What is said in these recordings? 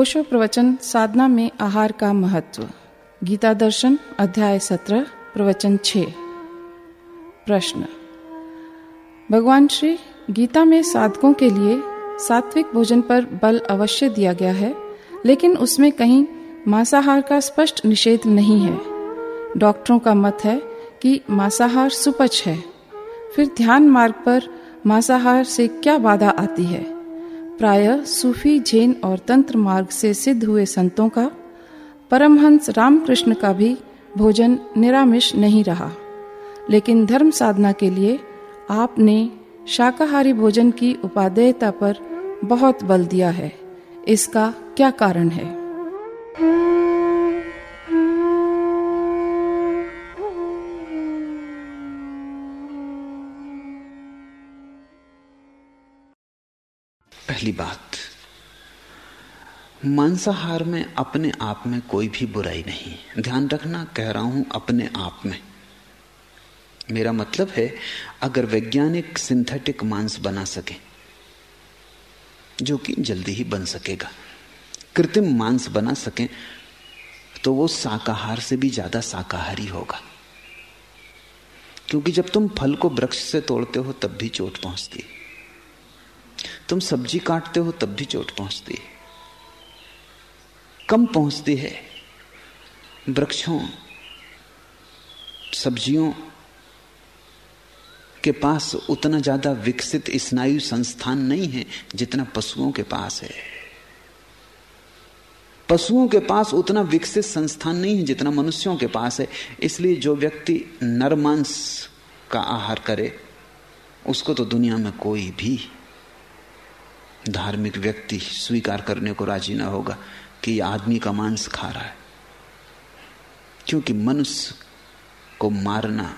ओशो प्रवचन साधना में आहार का महत्व। गीता दर्शन, अध्याय सत्रह, प्रवचन छ प्रश्न। भगवान श्री गीता में साधकों के लिए सात्विक भोजन पर बल अवश्य दिया गया है, लेकिन उसमें कहीं मांसाहार का स्पष्ट निषेध नहीं है। डॉक्टरों का मत है कि मांसाहार सुपच है। फिर ध्यान मार्ग पर मांसाहार से क्या बाधा आती है? प्रायः सूफी जैन और तंत्र मार्ग से सिद्ध हुए संतों का, परमहंस रामकृष्ण का भी भोजन निरामिष नहीं रहा। लेकिन धर्म साधना के लिए आपने शाकाहारी भोजन की उपादेयता पर बहुत बल दिया है। इसका क्या कारण है? पहली बात, मांसाहार में अपने आप में कोई भी बुराई नहीं। ध्यान रखना, कह रहा हूँ, अपने आप में। मेरा मतलब है, अगर वैज्ञानिक सिंथेटिक मांस बना सके, जो कि जल्दी ही बन सकेगा। कृत्रिम मांस बना सके तो वो शाकाहार से भी ज़्यादा शाकाहारी होगा। क्योंकि जब तुम फल को वृक्ष से तोड़ते हो, तब भी चोट पहुँचती है। तुम सब्ज़ी काटते हो, तब भी चोट पहुँचती है। कम पहुँचती है। वृक्षों, सब्जियों के पास उतना ज़्यादा विकसित स्नायु संस्थान नहीं है जितना पशुओं के पास है। पशुओं के पास उतना विकसित संस्थान नहीं है जितना मनुष्यों के पास है। इसलिए जो व्यक्ति नरमांस का आहार करे, उसको तो दुनिया में कोई भी धार्मिक व्यक्ति स्वीकार करने को राज़ी ना होगा कि आदमी का मांस खा रहा है। क्योंकि मनुष्य को मारना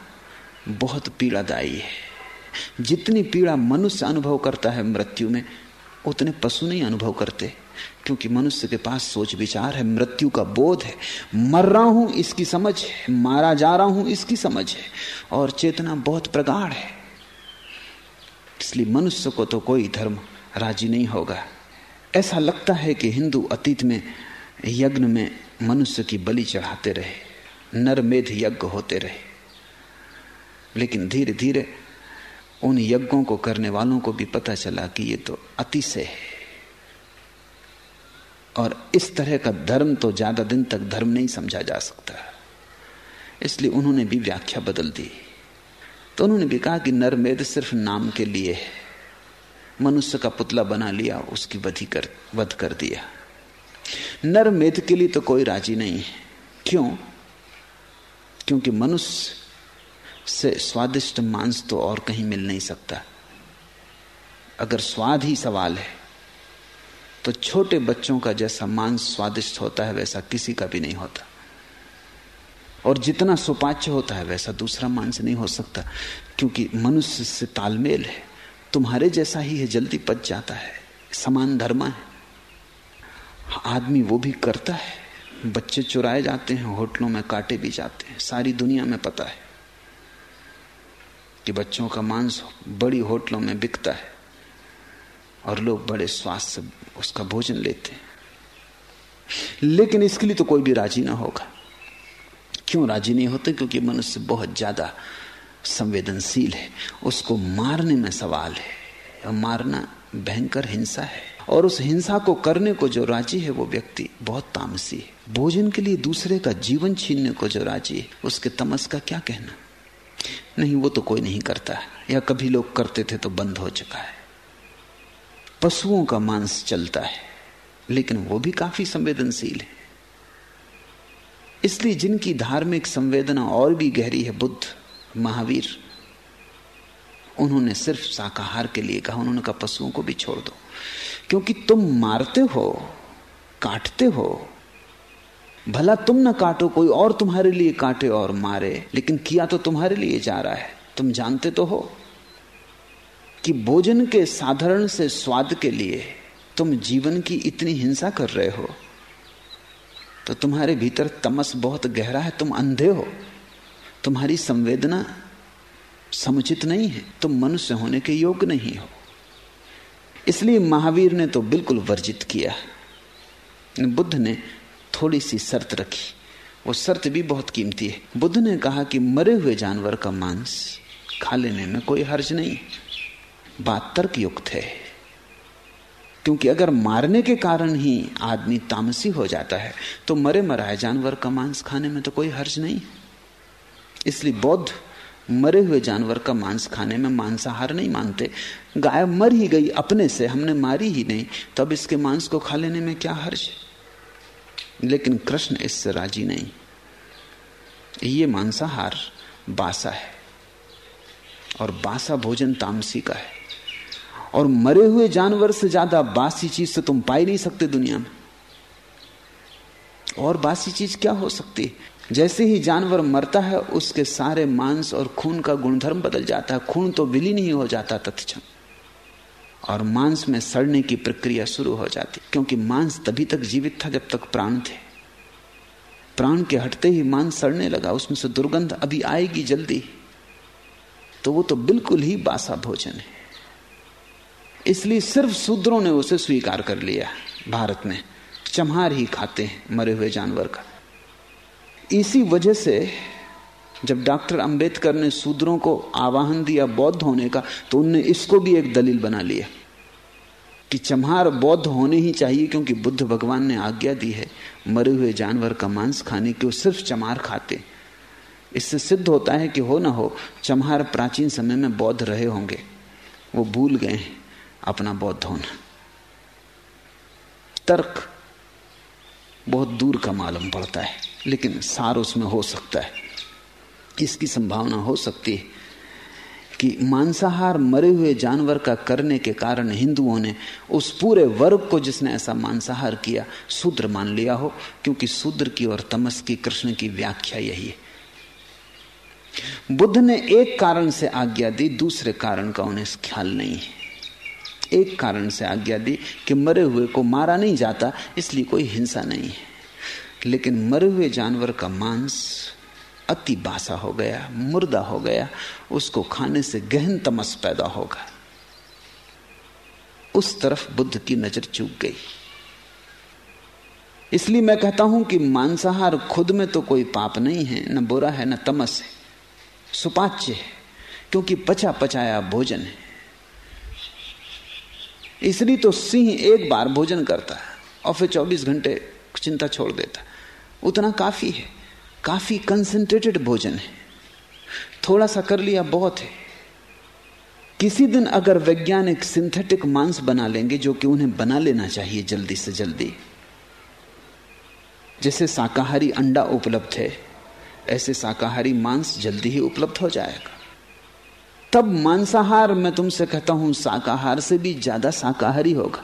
बहुत पीड़ादायी है। जितनी पीड़ा मनुष्य अनुभव करता है मृत्यु में, उतने पशु नहीं अनुभव करते। क्योंकि मनुष्य के पास सोच विचार है, मृत्यु का बोध है। मर रहा हूँ, इसकी समझ है। मारा जा रहा हूँ, इसकी समझ है। और चेतना बहुत प्रगाढ़ है। इसलिए मनुष्य को तो कोई धर्म राज़ी नहीं होगा। ऐसा लगता है कि हिंदू अतीत में यज्ञ में मनुष्य की बलि चढ़ाते रहे, नरमेध यज्ञ होते रहे। लेकिन धीरे धीरे उन यज्ञों को करने वालों को भी पता चला कि ये तो अतिशय है। और इस तरह का धर्म तो ज़्यादा दिन तक धर्म नहीं समझा जा सकता। इसलिए उन्होंने भी व्याख्या बदल दी। तो उन्होंने भी कहा कि नरमेध सिर्फ़ नाम के लिए है। मनुष्य का पुतला बना लिया, उसकी वधि कर, वध कर दिया। नर मेध के लिए तो कोई राज़ी नहीं है। क्यों? क्योंकि मनुष्य से स्वादिष्ट मांस तो और कहीं मिल नहीं सकता। अगर स्वाद ही सवाल है तो छोटे बच्चों का जैसा मांस स्वादिष्ट होता है, वैसा किसी का भी नहीं होता। और जितना सुपाच्य होता है, वैसा दूसरा मांस नहीं हो सकता, क्योंकि मनुष्य से तालमेल है। तुम्हारे जैसा ही है, जल्दी पच जाता है। समान धर्म है। आदमी वो भी करता है। बच्चे चुराए जाते हैं, होटलों में काटे भी जाते हैं। सारी दुनिया में पता है कि बच्चों का मांस बड़ी होटलों में बिकता है और लोग बड़े स्वास्थ्य से उसका भोजन लेते हैं। लेकिन इसके लिए तो कोई भी राज़ी ना होगा। क्यों राज़ी नहीं होते? क्योंकि मनुष्य बहुत ज़्यादा संवेदनशील है, उसको मारने में सवाल है मारना भयंकर हिंसा है। और उस हिंसा को करने को जो राज़ी है, वो व्यक्ति बहुत तामसी है। भोजन के लिए दूसरे का जीवन छीनने को जो राज़ी है, उसके तमस का क्या कहना? नहीं, वो तो कोई नहीं करता है, या कभी लोग करते थे तो बंद हो चुका है। पशुओं का मांस चलता है, लेकिन वो भी काफ़ी संवेदनशील है। इसलिए जिनकी धार्मिक संवेदना और भी गहरी है, बुद्ध महावीर, उन्होंने सिर्फ़ शाकाहार के लिए कहा, उन्होंने कहा, पशुओं को भी छोड़ दो। क्योंकि तुम मारते हो, काटते हो, भला तुम ना काटो, कोई और तुम्हारे लिए काटे और मारे, लेकिन किया तो तुम्हारे लिए जा रहा है। तुम जानते तो हो कि भोजन के साधारण से स्वाद के लिए तुम जीवन की इतनी हिंसा कर रहे हो तो तुम्हारे भीतर तमस बहुत गहरा है, तुम अंधे हो। तुम्हारी संवेदना समुचित नहीं है, तुम मनुष्य होने के योग्य नहीं हो। इसलिए महावीर ने तो बिल्कुल वर्जित किया। बुद्ध ने थोड़ी सी शर्त रखी। वो शर्त भी बहुत कीमती है। बुद्ध ने कहा कि मरे हुए जानवर का मांस खा लेने में कोई हर्ज नहीं। बात तर्क युक्त है। क्योंकि अगर मारने के कारण ही आदमी तामसी हो जाता है तो मरे मराए जानवर का मांस खाने में तो कोई हर्ज नहीं। इसलिए बौद्ध मरे हुए जानवर का मांस खाने में मांसाहार नहीं मानते। गाय मर ही गई अपने से, हमने मारी ही नहीं, तब इसके मांस को खा लेने में क्या हर्ज लेकिन कृष्ण इससे राज़ी नहीं। ये मांसाहार बासा है, और बासा भोजन तामसी का है। और मरे हुए जानवर से ज़्यादा बासी चीज़ से तुम पाई नहीं सकते दुनिया में। और बासी चीज़ क्या हो सकती है? जैसे ही जानवर मरता है, उसके सारे मांस और खून का गुणधर्म बदल जाता है। खून तो विलीन ही हो जाता तत्क्षण। और मांस में सड़ने की प्रक्रिया शुरू हो जाती, क्योंकि मांस तभी तक जीवित था जब तक प्राण थे। प्राण के हटते ही मांस सड़ने लगा, उसमें से दुर्गंध अभी आएगी जल्दी। तो वो तो बिल्कुल ही बासा भोजन है। इसलिए सिर्फ़ शूद्रों ने उसे स्वीकार कर लिया, भारत में। चम्हार ही खाते हैं मरे हुए जानवर का। इसी वजह से जब डॉक्टर अंबेडकर ने शूद्रों को आवाहन दिया बौद्ध होने का तो उनने इसको भी एक दलील बना लिया कि चम्हार बौद्ध होने ही चाहिए क्योंकि बुद्ध भगवान ने आज्ञा दी है, मरे हुए जानवर का मांस खाने की वो सिर्फ़ चमार खाते। इससे सिद्ध होता है कि हो ना हो, चम्हार प्राचीन समय में बौद्ध रहे होंगे। वो भूल गए अपना बौद्ध होना। तर्क बहुत दूर का मालूम पड़ता है, लेकिन सार उसमें हो सकता है। इसकी संभावना हो सकती है कि मांसाहार मरे हुए जानवर का करने के कारण हिंदुओं ने उस पूरे वर्ग को जिसने ऐसा मांसाहार किया, शूद्र मान लिया हो, क्योंकि शूद्र की और तमस की, कृष्ण की व्याख्या यही है। बुद्ध ने एक कारण से आज्ञा दी, दूसरे कारण का उन्हें ख्याल नहीं है। एक कारण से आज्ञा दी कि मरे हुए को मारा नहीं जाता, इसलिए कोई हिंसा नहीं है। लेकिन मरे हुए जानवर का मांस अति बासा हो गया, मुर्दा हो गया, उसको खाने से गहन तमस पैदा होगा। उस तरफ़ बुद्ध की नज़र चूक गई। इसलिए मैं कहता हूँ कि मांसाहार खुद में तो कोई पाप नहीं है, न बुरा है, न तमस है। सुपाच्य है, क्योंकि पचा पचाया भोजन है। इसलिए तो सिंह एक बार भोजन करता है और फिर 24 घंटे चिंता छोड़ देता उतना काफ़ी है। काफ़ी कंसंट्रेटेड भोजन है। थोड़ा सा कर लिया, बहुत है। किसी दिन अगर वैज्ञानिक सिंथेटिक मांस बना लेंगे जो कि उन्हें बना लेना चाहिए जल्दी से जल्दी। जैसे शाकाहारी अंडा उपलब्ध है, ऐसे शाकाहारी मांस जल्दी ही उपलब्ध हो जाएगा। तब मांसाहार मैं तुमसे कहता हूँ, शाकाहार से भी ज़्यादा शाकाहारी होगा।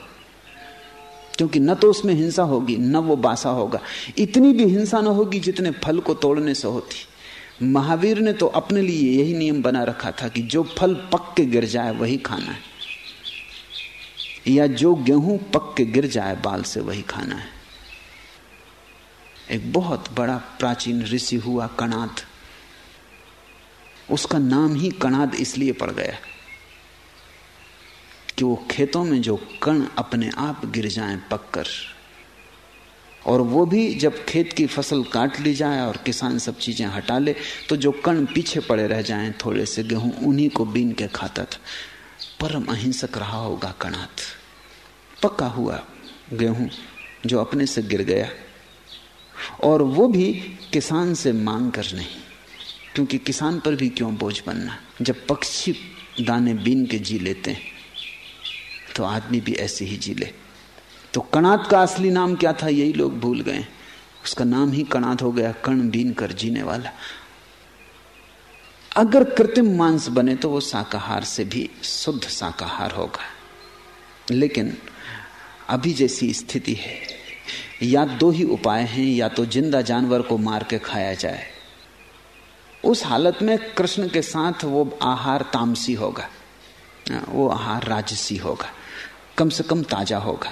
क्योंकि न तो उसमें हिंसा होगी, न वो बासा होगा। इतनी भी हिंसा न होगी जितने फल को तोड़ने से होती। महावीर ने तो अपने लिए यही नियम बना रखा था कि जो फल पक के गिर जाए, वही खाना है। या जो गेहूँ पक के गिर जाए, बाल से वही खाना है। एक बहुत बड़ा प्राचीन ऋषि हुआ कणाद उसका नाम ही कणाद इसलिए पड़ गया कि वो खेतों में जो कण अपने आप गिर जाएँ पककर, और वो भी जब खेत की फ़सल काट ली जाए और किसान सब चीज़ें हटा ले तो जो कण पीछे पड़े रह जाएँ थोड़े से गेहूँ, उन्हीं को बीन के खाता था। परम अहिंसक रहा होगा कणात पक्का हुआ गेहूँ जो अपने से गिर गया, और वो भी किसान से मांग कर नहीं। क्योंकि किसान पर भी क्यों बोझ बनना? जब पक्षी दाने बीन के जी लेते हैं तो आदमी भी ऐसे ही जी ले। तो कणाद का असली नाम क्या था, यही लोग भूल गए। उसका नाम ही कणाद हो गया, कण बीन कर जीने वाला। अगर कृत्रिम मांस बने तो वो शाकाहार से भी शुद्ध शाकाहार होगा। लेकिन अभी जैसी स्थिति है, या दो ही उपाय हैं, या तो ज़िंदा जानवर को मार के खाया जाए उस हालत में कृष्ण के साथ वो आहार तामसी होगा वो आहार राजसी होगा, कम से कम ताज़ा होगा।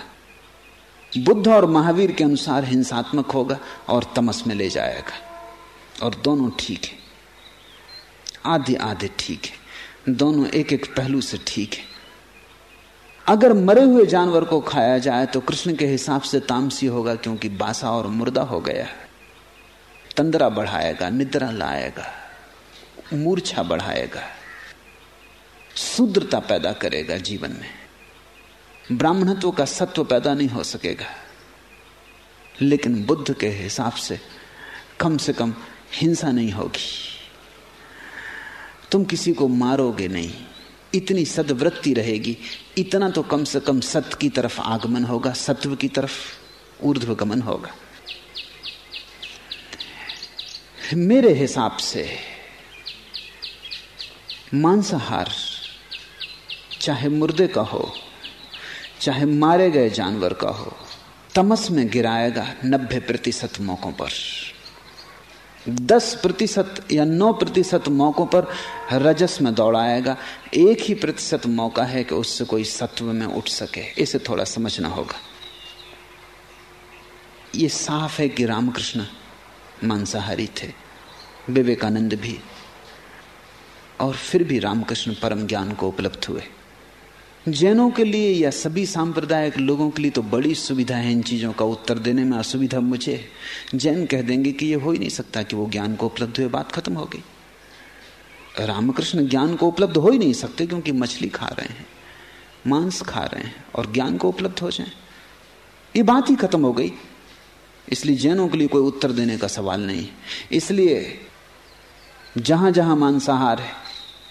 बुद्ध और महावीर के अनुसार हिंसात्मक होगा और तमस में ले जाएगा। और दोनों ठीक है। आधे आधे ठीक है। दोनों एक एक पहलू से ठीक है। अगर मरे हुए जानवर को खाया जाए तो कृष्ण के हिसाब से तामसी होगा क्योंकि बासा और मुर्दा हो गया। तंद्रा बढ़ाएगा, निद्रा लाएगा, मूर्छा बढ़ाएगा शूद्रता पैदा करेगा जीवन में। ब्राह्मणत्व का सत्व पैदा नहीं हो सकेगा। लेकिन बुद्ध के हिसाब से कम से कम हिंसा नहीं होगी। तुम किसी को मारोगे नहीं। इतनी सदवृत्ति रहेगी। इतना तो कम से कम सत्य की तरफ़ आगमन होगा, सत्व की तरफ़ ऊर्ध्वगमन होगा। मेरे हिसाब से मांसाहार, चाहे मुर्दे का हो, चाहे मारे गए जानवर का हो, तमस में गिराएगा नब्बे प्रतिशत मौकों पर। दस प्रतिशत या नौ प्रतिशत मौकों पर रजस में दौड़ाएगा। एक ही प्रतिशत मौका है कि उससे कोई सत्व में उठ सके। इसे थोड़ा समझना होगा। ये साफ़ है कि रामकृष्ण मांसाहारी थे। विवेकानंद भी। और फिर भी रामकृष्ण परम ज्ञान को उपलब्ध हुए। जैनों के लिए या सभी सांप्रदायिक लोगों के लिए तो बड़ी सुविधा है इन चीज़ों का उत्तर देने में असुविधा मुझे। जैन कह देंगे कि यह हो ही नहीं सकता कि वो ज्ञान को उपलब्ध हुए, बात खत्म हो गई। रामकृष्ण ज्ञान को उपलब्ध हो ही नहीं सकते क्योंकि मछली खा रहे हैं, मांस खा रहे हैं और ज्ञान को उपलब्ध हो जाए। ये बात ही खत्म हो गई। इसलिए जैनों के लिए कोई उत्तर देने का सवाल नहीं। इसलिए जहाँ जहाँ मांसाहार है,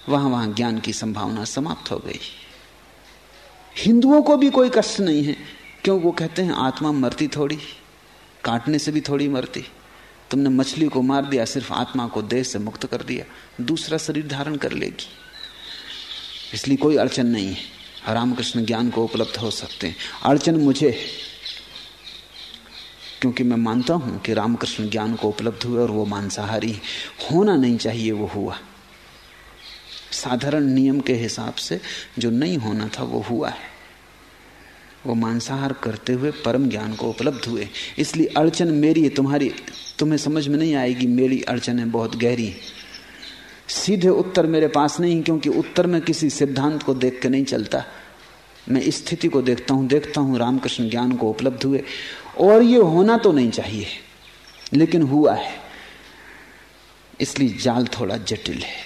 वहाँ वहाँ ज्ञान की संभावना समाप्त हो गई। हिंदुओं को भी कोई कष्ट नहीं है, क्यों? वो कहते हैं, आत्मा मरती थोड़ी, काटने से भी थोड़ी मरती। तुमने मछली को मार दिया, सिर्फ़ आत्मा को देह से मुक्त कर दिया, दूसरा शरीर धारण कर लेगी। इसलिए कोई अड़चन नहीं है। रामकृष्ण ज्ञान को उपलब्ध हो सकते हैं। अड़चन मुझे क्योंकि मैं मानता हूँ कि रामकृष्ण ज्ञान को उपलब्ध हुए और वो मांसाहारी होना नहीं चाहिए, वो हुआ। साधारण नियम के हिसाब से जो नहीं होना था, वो हुआ है। वो मांसाहार करते हुए परम ज्ञान को उपलब्ध हुए। इसलिए अड़चन मेरी है तुम्हारी, तुम्हें समझ में नहीं आएगी, मेरी अड़चन है बहुत गहरी सीधे उत्तर मेरे पास नहीं, क्योंकि उत्तर में किसी सिद्धांत को देख के नहीं चलता। मैं स्थिति को देखता हूँ देखता हूँ, रामकृष्ण ज्ञान को उपलब्ध हुए। और ये होना तो नहीं चाहिए, लेकिन हुआ है। इसलिए जाल थोड़ा जटिल है।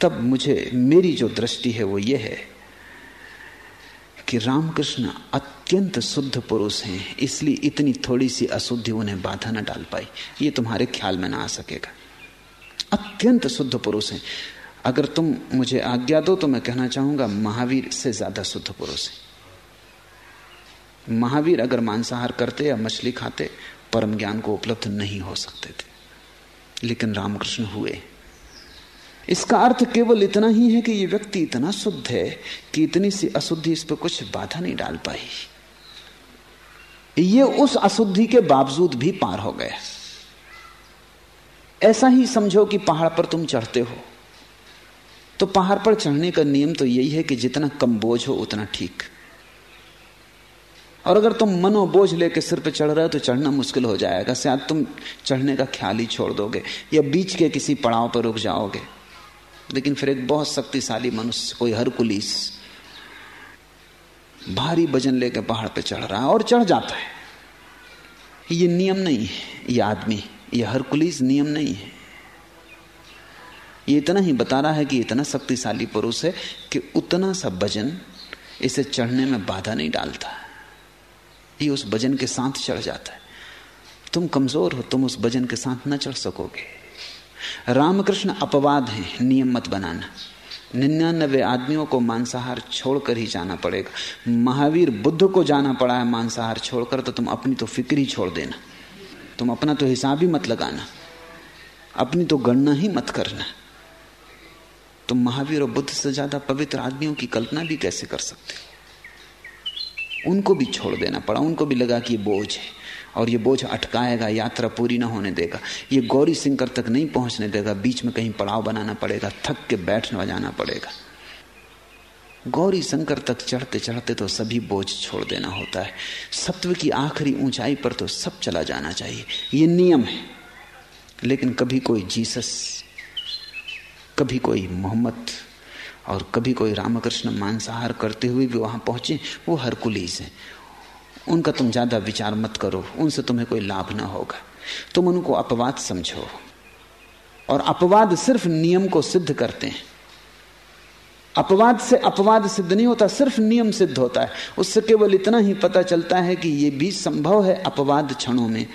तब मुझे, मेरी जो दृष्टि है वो ये है कि रामकृष्ण अत्यंत शुद्ध पुरुष हैं, इसलिए इतनी थोड़ी सी अशुद्धि उन्हें बाधा न डाल पाई। ये तुम्हारे ख्याल में ना आ सकेगा। अत्यंत शुद्ध पुरुष हैं। अगर तुम मुझे आज्ञा दो तो मैं कहना चाहूँगा, महावीर से ज़्यादा शुद्ध पुरुष है। महावीर अगर मांसाहार करते या मछली खाते, परम ज्ञान को उपलब्ध नहीं हो सकते थे। लेकिन रामकृष्ण हुए। इसका अर्थ केवल इतना ही है कि यह व्यक्ति इतना शुद्ध है कि इतनी सी अशुद्धि इस पर कुछ बाधा नहीं डाल पाई। ये उस अशुद्धि के बावजूद भी पार हो गया ऐसा ही समझो कि पहाड़ पर तुम चढ़ते हो। तो पहाड़ पर चढ़ने का नियम तो यही है कि जितना कम बोझ हो, उतना ठीक। और अगर तुम मनोबोझ लेके सिर पे चढ़ रहे हो तो चढ़ना मुश्किल हो जाएगा। शायद तुम चढ़ने का ख्याल ही छोड़ दोगे, या बीच के किसी पड़ाव पर रुक जाओगे। लेकिन फिर एक बहुत शक्तिशाली मनुष्य, कोई हर कुलिस भारी वज़न लेके पहाड़ पे चढ़ रहा है और चढ़ जाता है। ये नियम नहीं है, ये आदमी, ये हर पुलिस नियम नहीं है। ये इतना ही बता रहा है कि इतना शक्तिशाली पुरुष है कि उतना सा वज़न इसे चढ़ने में बाधा नहीं डालता। ये उस वज़न के साथ चढ़ जाता है। तुम कमज़ोर हो, तुम उस वज़न के साथ न चढ़ सकोगे। रामकृष्ण अपवाद है, नियम मत बनाना। निन्यानबे आदमियों को मांसाहार छोड़कर ही जाना पड़ेगा। महावीर बुद्ध को जाना पड़ा है मांसाहार छोड़कर तो तुम अपनी तो फ़िक्र ही छोड़ देना। तुम अपना तो हिसाब ही मत लगाना। अपनी तो गणना ही मत करना। तुम महावीर और बुद्ध से ज़्यादा पवित्र आदमियों की कल्पना भी कैसे कर सकते उनको भी छोड़ देना पड़ा, उनको भी लगा कि ये बोझ है, और ये बोझ अटकाएगा, यात्रा पूरी ना होने देगा, ये गौरी सिंकर तक नहीं पहुँचने देगा, बीच में कहीं पड़ाव बनाना पड़ेगा, थक के बैठने जाना पड़ेगा। गौरी शंकर तक चढ़ते चढ़ते तो सभी बोझ छोड़ देना होता है। सत्व की आखिरी ऊंचाई पर तो सब चला जाना चाहिए, ये नियम है। लेकिन कभी कोई जीसस कभी कोई मोहम्मद और कभी कोई रामकृष्ण मांसाहार करते हुए भी वहाँ पहुँचे, वो हरकुलीस है। उनका तुम ज़्यादा विचार मत करो, उनसे तुम्हें कोई लाभ ना होगा। तुम उनको अपवाद समझो और अपवाद सिर्फ़ नियम को सिद्ध करते हैं। अपवाद से अपवाद सिद्ध नहीं होता, सिर्फ़ नियम सिद्ध होता है। उससे केवल इतना ही पता चलता है कि यह भी संभव है अपवाद क्षणों में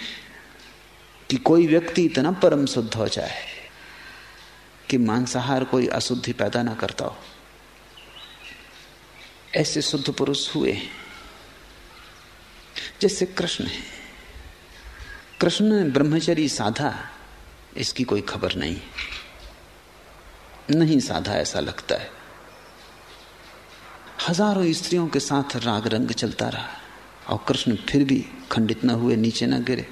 कि कोई व्यक्ति इतना परम शुद्ध हो जाए। कि मांसाहार कोई अशुद्धि पैदा ना करता हो। ऐसे शुद्ध पुरुष हुए जैसे कृष्ण है। कृष्ण ने ब्रह्मचरी साधा, इसकी कोई खबर नहीं। नहीं साधा ऐसा लगता है। हज़ारों स्त्रियों के साथ राग रंग चलता रहा, और कृष्ण फिर भी खंडित न हुए, नीचे न गिरे।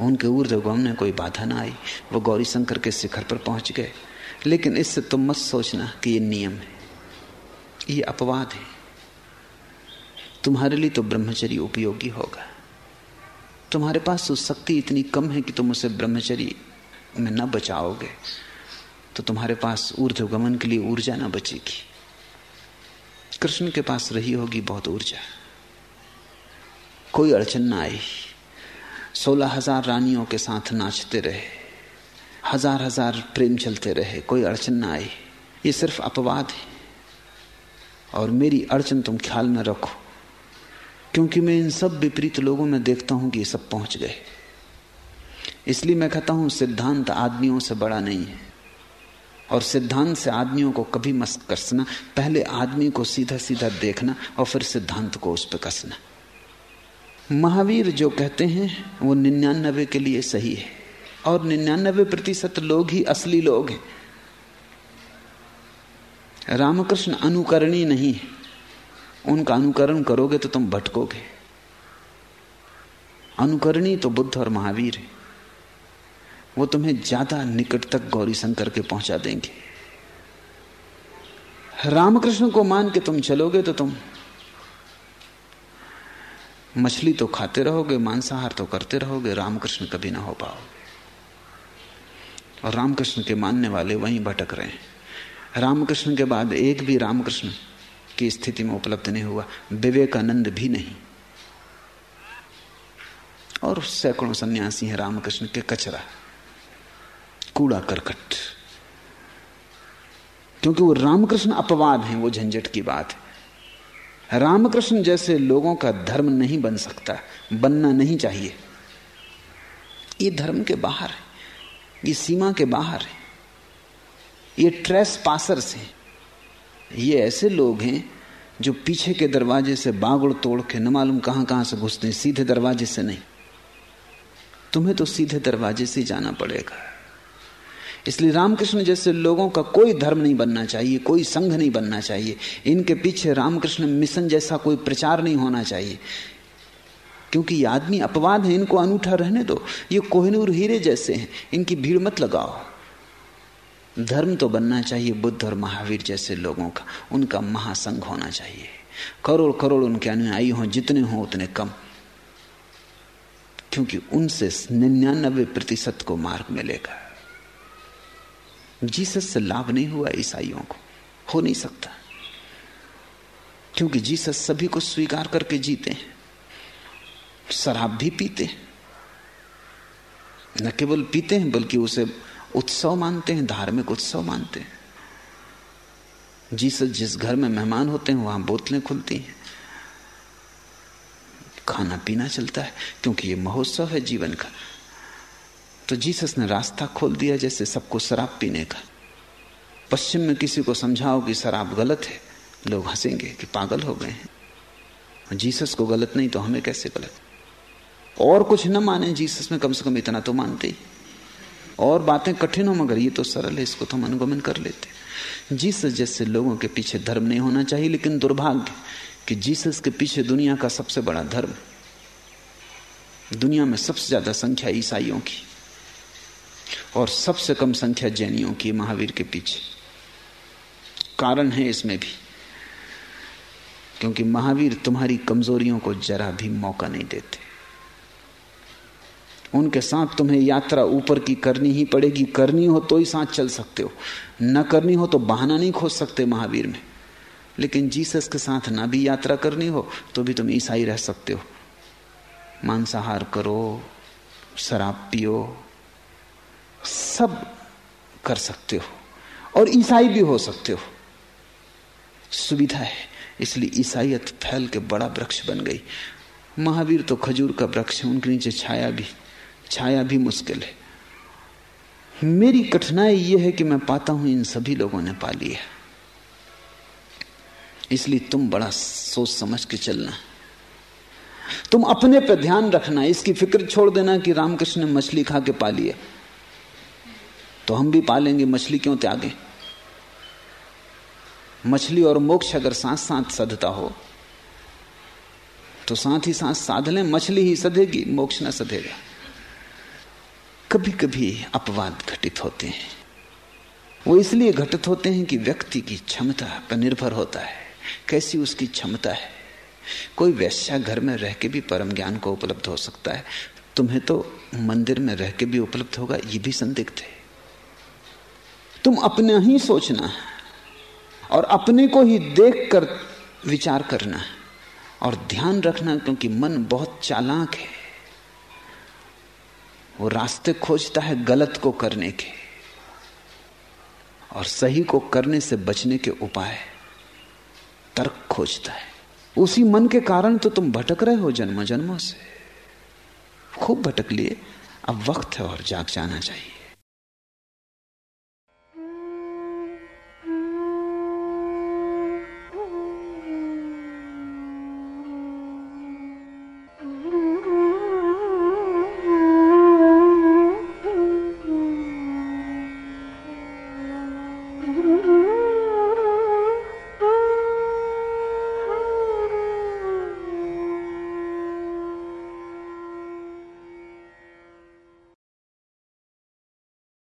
उनके ऊर्जगम ने कोई बाधा ना आई, वो गौरी शंकर के शिखर पर पहुँच गए। लेकिन इससे तुम मत सोचना कि ये नियम है। ये अपवाद है। तुम्हारे लिए तो ब्रह्मचर्य उपयोगी होगा। तुम्हारे पास तो शक्ति इतनी कम है कि तुम उसे ब्रह्मचर्य में न बचाओगे। तो तुम्हारे पास ऊर्ध्वगमन के लिए ऊर्जा ना बचेगी। कृष्ण के पास रही होगी बहुत ऊर्जा। कोई अड़चन ना आई। सोलह हज़ार रानियों के साथ नाचते रहे। हज़ार हज़ार प्रेम चलते रहे, कोई अड़चन ना आई। ये सिर्फ़ अपवाद है। और मेरी अड़चन तुम ख्याल में रखो, क्योंकि मैं इन सब विपरीत लोगों में देखता हूँ कि ये सब पहुँच गए। इसलिए मैं कहता हूँ, सिद्धांत आदमियों से बड़ा नहीं है। और सिद्धांत से आदमियों को कभी मस्त कसना, पहले आदमी को सीधा सीधा देखना और फिर सिद्धांत को उस पर कसना। महावीर जो कहते हैं, वो निन्यानबे के लिए सही है। और निन्यानबे प्रतिशत लोग ही असली लोग हैं। रामकृष्ण अनुकरणी नहीं है। उनका अनुकरण करोगे तो तुम भटकोगे। अनुकरणी तो बुद्ध और महावीर है। वो तुम्हें ज़्यादा निकट तक गौरी शंकर के पहुँचा देंगे। रामकृष्ण को मान के तुम चलोगे तो तुम मछली तो खाते रहोगे, मांसाहार तो करते रहोगे, रामकृष्ण कभी ना हो पाओगे। और रामकृष्ण के मानने वाले वहीं भटक रहे हैं। रामकृष्ण के बाद एक भी रामकृष्ण की स्थिति में उपलब्ध नहीं हुआ। विवेकानंद भी नहीं। और सैकड़ों सन्यासी हैं रामकृष्ण के कचरा, कूड़ा करकट। क्योंकि वो रामकृष्ण अपवाद हैं, वो झंझट की बात है। रामकृष्ण जैसे लोगों का धर्म नहीं बन सकता, बनना नहीं चाहिए। ये धर्म के बाहर है। ये सीमा के बाहर है। ये ट्रेस पासर्स हैं। ये ऐसे लोग हैं जो पीछे के दरवाजे से बागुड़ तोड़ के न मालूम कहाँ कहाँ से घुसते हैं, सीधे दरवाजे से नहीं। तुम्हें तो सीधे दरवाजे से जाना पड़ेगा। इसलिए रामकृष्ण जैसे लोगों का कोई धर्म नहीं बनना चाहिए, कोई संघ नहीं बनना चाहिए। इनके पीछे रामकृष्ण मिशन जैसा कोई प्रचार नहीं होना चाहिए। क्योंकि ये आदमी अपवाद है, इनको अनूठा रहने दो। ये कोहनूर हीरे जैसे हैं, इनकी भीड़ मत लगाओ। धर्म तो बनना चाहिए, बुद्ध और महावीर जैसे लोगों का, उनका महासंघ होना चाहिए। करोड़ करोड़ उनके अनुयायी हों, जितने हों, उतने कम। क्योंकि उनसे निन्यानबे प्रतिशत को मार्ग मिलेगा। जीसस से लाभ नहीं हुआ ईसाइयों को। हो नहीं सकता। क्योंकि जीसस सभी को स्वीकार करके जीते हैं। शराब भी पीते हैं। न केवल पीते हैं, बल्कि उसे उत्सव मानते हैं, धार्मिक उत्सव मानते हैं। जीसस जिस घर में मेहमान होते हैं, वहाँ बोतलें खुलती हैं। खाना पीना चलता है, क्योंकि ये महोत्सव है जीवन का। तो जीसस ने रास्ता खोल दिया जैसे सबको शराब पीने का। पश्चिम में किसी को समझाओ कि शराब गलत है, लोग हंसेंगे कि पागल हो गए हैं। जीसस को गलत नहीं तो हमें कैसे गलत? और कुछ न माने जीसस में कम से कम इतना तो मानते ही। और बातें कठिन हो, मगर ये तो सरल है, इसको तो हम अनुगमन कर लेते जीसस जैसे लोगों के पीछे धर्म नहीं होना चाहिए, लेकिन दुर्भाग्य कि जीसस के पीछे दुनिया का सबसे बड़ा धर्म, दुनिया में सबसे ज़्यादा संख्या ईसाइयों की और सबसे कम संख्या जैनियों की महावीर के पीछे। कारण है इसमें भी, क्योंकि महावीर तुम्हारी कमजोरियों को जरा भी मौका नहीं देते। उनके साथ तुम्हें यात्रा ऊपर की करनी ही पड़ेगी। करनी हो तो ही साथ चल सकते हो। न करनी हो तो बहाना नहीं खोज सकते महावीर में। लेकिन जीसस के साथ ना भी यात्रा करनी हो तो भी तुम ईसाई रह सकते हो। मांसाहार करो, शराब पियो, सब कर सकते हो और ईसाई भी हो सकते हो। सुविधा है, इसलिए ईसाइयत फैल के बड़ा वृक्ष बन गई। महावीर तो खजूर का वृक्ष है, उनके नीचे छाया भी। छाया भी मुश्किल है। मेरी कठिनाई यह है कि मैं पाता हूँ इन सभी लोगों ने पा लिया इसलिए तुम बड़ा सोच समझ के चलना। तुम अपने पर ध्यान रखना, इसकी फ़िक्र छोड़ देना कि रामकृष्ण ने मछली खा के पा लिया तो हम भी पालेंगे मछली क्यों त्यागे? मछली और मोक्ष अगर साथ साथ सधता हो तो साथ ही साथ साध लें मछली ही सधेगी, मोक्ष ना सधेगा। कभी कभी अपवाद घटित होते हैं। वो इसलिए घटित होते हैं कि व्यक्ति की क्षमता पर निर्भर होता है। कैसी उसकी क्षमता है? कोई वैश्या घर में रह के भी परम ज्ञान को उपलब्ध हो सकता है। तुम्हें तो मंदिर में रह के भी उपलब्ध होगा, ये भी संदिग्ध है। तुम अपने ही सोचना और अपने को ही देख कर विचार करना और ध्यान रखना क्योंकि मन बहुत चालाक है। वो रास्ते खोजता है गलत को करने के और सही को करने से बचने के उपाय तर्क खोजता है। उसी मन के कारण तो तुम भटक रहे हो जन्म जन्मों से। खूब भटक लिए। अब वक्त है और जाग जाना चाहिए।